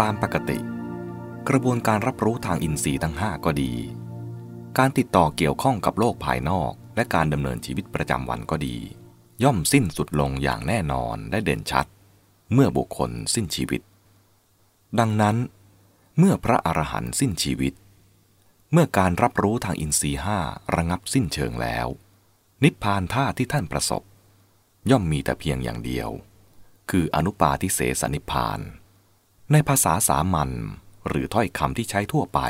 ตามปกติ กระบวนการรับรู้ทางอินทรีย์ทั้งห้าก็ดี การติดต่อเกี่ยวข้องกับโลกภายนอก และการดำเนินชีวิตประจำวันก็ดี ย่อมสิ้นสุดลงอย่างแน่นอนและเด่นชัด เมื่อบุคคลสิ้นชีวิต ดังนั้น เมื่อพระอรหันต์สิ้นชีวิต เมื่อการรับรู้ทางอินทรีย์ห้าระงับสิ้นเชิงแล้ว นิพพานท่าที่ท่านประสบ ย่อมมีแต่เพียงอย่างเดียว คืออนุปาทิเสสนิพพาน ในภาษาสามัญหรือถ้อยคำที่ใช้ทั่วไป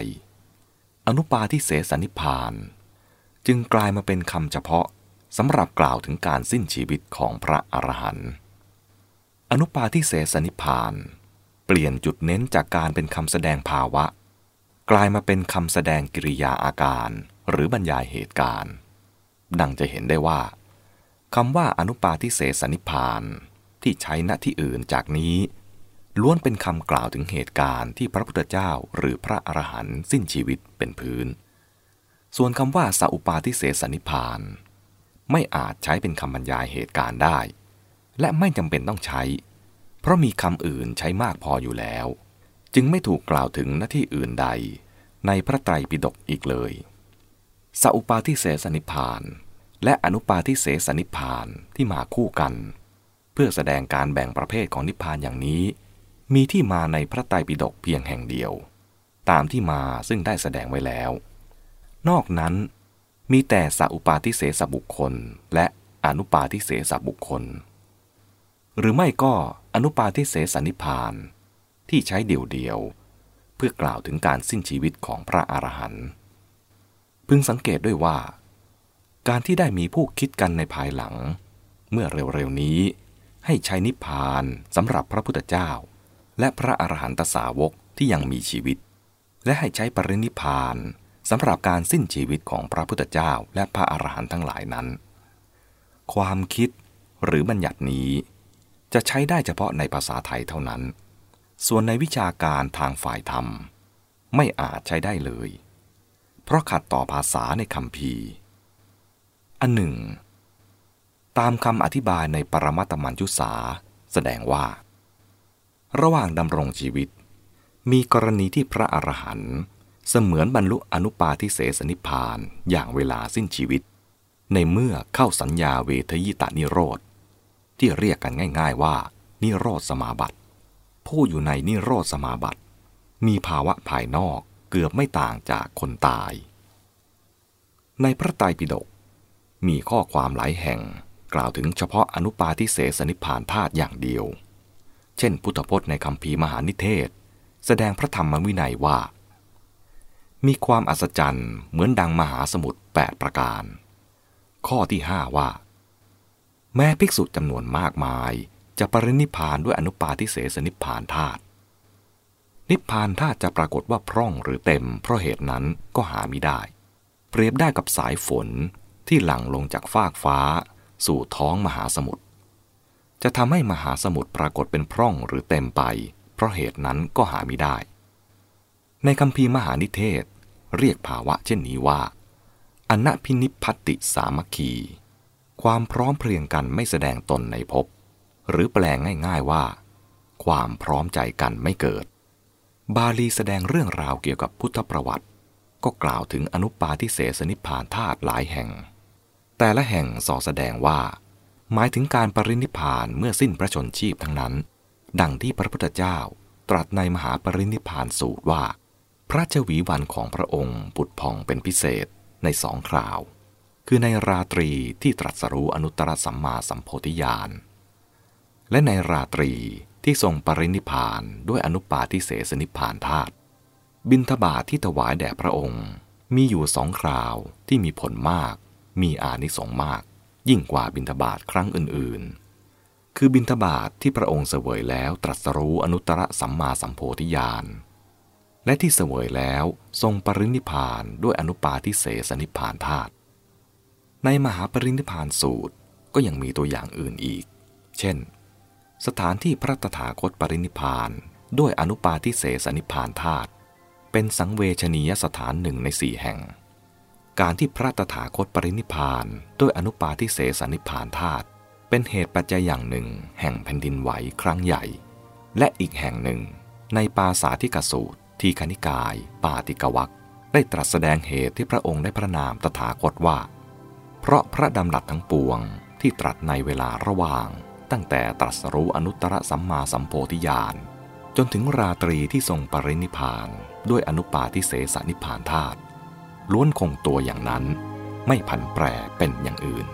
อนุปาทิเสสนิพาน จึงกลายมาเป็นคำเฉพาะสำหรับกล่าวถึงการสิ้นชีวิตของพระอรหันต์อนุปาทิเสสนิพาน เปลี่ยนจุดเน้นจากการเป็นคำแสดงภาวะ กลายมาเป็นคำแสดงกิริยาอาการ หรือบรรยายเหตุการณ์ ดังจะเห็นได้ว่าคำว่าอนุปาทิเสสนิพพานที่ใช้ณที่อื่นจากนี้ ล้วนเป็นคำกล่าวถึงเหตุการณ์ที่พระพุทธเจ้าหรือพระอรหันต์สิ้นชีวิตเป็นพื้น ส่วนคำว่าสัอุปาทิเสสนิพาน ไม่อาจใช้เป็นคำบรรยายเหตุการณ์ได้ และไม่จำเป็นต้องใช้ เพราะมีคำอื่นใช้มากพออยู่แล้ว จึงไม่ถูกกล่าวถึงหน้าที่อื่นใด ในพระไตรปิฎกอีกเลยสัอุปาทิเสสนิพาน และอนุปาทิเสสนิพพานที่มาคู่กัน เพื่อแสดงการแบ่งประเภทของนิพพานอย่างนี้ มีที่มาในพระไตรปิฎกเพียงแห่งเดียว ตามที่มาซึ่งได้แสดงไว้แล้ว นอกนั้นมีแต่สัอุปาทิเสสบุคคล และอนุปาทิเสสบุคคล หรือไม่ก็อนุปาทิเสสนิพพาน ที่ใช้เดี่ยวๆเพื่อกล่าวถึงการสิ้นชีวิตของพระอรหันต์พึงสังเกตด้วยว่า การที่ได้มีผู้คิดกันในภายหลัง เมื่อเร็วๆนี้ให้ใช้นิพพานสำหรับพระพุทธเจ้า และพระอรหันตสาวกที่ยังมีชีวิต และให้ใช้ปรินิพานสำหรับการสิ้นชีวิตของพระพุทธเจ้าและพระอรหันต์ทั้งหลายนั้น ความคิดหรือบัญญัตินี้ จะใช้ได้เฉพาะในภาษาไทยเท่านั้น ส่วนในวิชาการทางฝ่ายธรรม ไม่อาจใช้ได้เลย เพราะขัดต่อภาษาในคำพีอันหนึ่ง ตามคำอธิบายในปรมัตตมัญยุสาแสดงว่า ระหว่างดำรงชีวิต มีกรณีที่พระอรหันต์เสมือนบรรลุอนุปาทิเสสนิพานอย่างเวลาสิ้นชีวิต ในเมื่อเข้าสัญญาเวทยิตานิโรธ ที่เรียกกันง่าย ๆว่า นิโรธสมาบัติ ผู้อยู่ในนิโรธสมาบัติ มีภาวะภายนอกเกือบไม่ต่างจากคนตาย ในพระไตรปิฎกมีข้อความหลายแห่งกล่าวถึงเฉพาะอนุปาทิเสสนิพานธาตุอย่างเดียว เช่น พุทธพจน์ในคำพีมหานิเทศ แสดงพระธรรมวินัยว่า มีความอัศจรรย์เหมือนดังมหาสมุทร8ประการ ข้อที่ 5 ว่า แม้ภิกษุจำนวนมากมายจะปรินิพานด้วยอนุปาทิเสสนิพานธาตุนิพพานธาตุจะปรากฏว่าพร่องหรือเต็ม เพราะเหตุนั้นก็หาไม่ได้ เปรียบได้กับสายฝนที่หลั่งลงจากฟากฟ้า สู่ท้องมหาสมุทร จะทำให้มหาสมุทรปรากฏเป็นพร่องหรือเต็มไป เพราะเหตุนั้นก็หาไม่ได้ ในคำพีมหานิเทศ เรียกภาวะเช่นนี้ว่าอนัพินิพัติสามัคคี ความพร้อมเพรียงกันไม่แสดงตนในภพหรือแปลงง่ายๆว่า ความพร้อมใจกันไม่เกิด บาลีแสดงเรื่องราวเกี่ยวกับพุทธประวัติ ก็กล่าวถึงอนุปาทิเสสนิพพานธาตุหลายแห่ง แต่ละแห่งสอแสดงว่า หมายถึงการปรินิพานเมื่อสิ้นพระชนชีพทั้งนั้น ดังที่พระพุทธเจ้าตรัสในมหาปรินิพานสูตรว่า พระเจวีวันของพระองค์ปุดผ่องเป็นพิเศษในสองคราว คือในราตรีที่ตรัสรู้อนุตตรสัมมาสัมโพธิญาณ และในราตรีที่ทรงปรินิพานด้วยอนุปาทิเสสนิพพานธาตุบินทบาทที่ถวายแด่พระองค์ มีอยู่สองคราวที่มีผลมาก มีอานิสงส์มาก ยิ่งกว่าบินทบาทครั้งอื่นๆ คือบินทบาทที่พระองค์เสวยแล้วตรัสรู้อนุตตรสัมมาสัมโพธิญาณ และที่เสวยแล้วทรงปรินิพานด้วยอนุปาทิเสสนิพานธาตุ ในมหาปรินิพานสูตรก็ยังมีตัวอย่างอื่นอีก เช่น สถานที่พระตถาคตปรินิพานด้วยอนุปาทิเสสนิพานธาตุเป็นสังเวชนียสถานหนึ่งในสี่แห่ง การที่พระตถาคตปรินิพานด้วยอนุปาทิเสสนิพพานธาตุเป็นเหตุปัจจัยอย่างหนึ่ง แห่งแผ่นดินไหวครั้งใหญ่ และอีกแห่งหนึ่ง ในปาสาธิกสูตร ที่คณิกาย ปาติกวักได้ตรัสแสดงเหตุที่พระองค์ได้พระนามตถาคตว่า เพราะพระดำรัสทั้งปวงที่ตรัสในเวลาระหว่าง ตั้งแต่ตรัสรู้อนุตตรสัมมาสัมโพธิญาณจนถึงราตรีที่ทรงปรินิพาน ด้วยอนุปาทิเสสนิพานธาตุ ล้วนคงตัวอย่างนั้น ไม่ผันแปรเป็นอย่างอื่น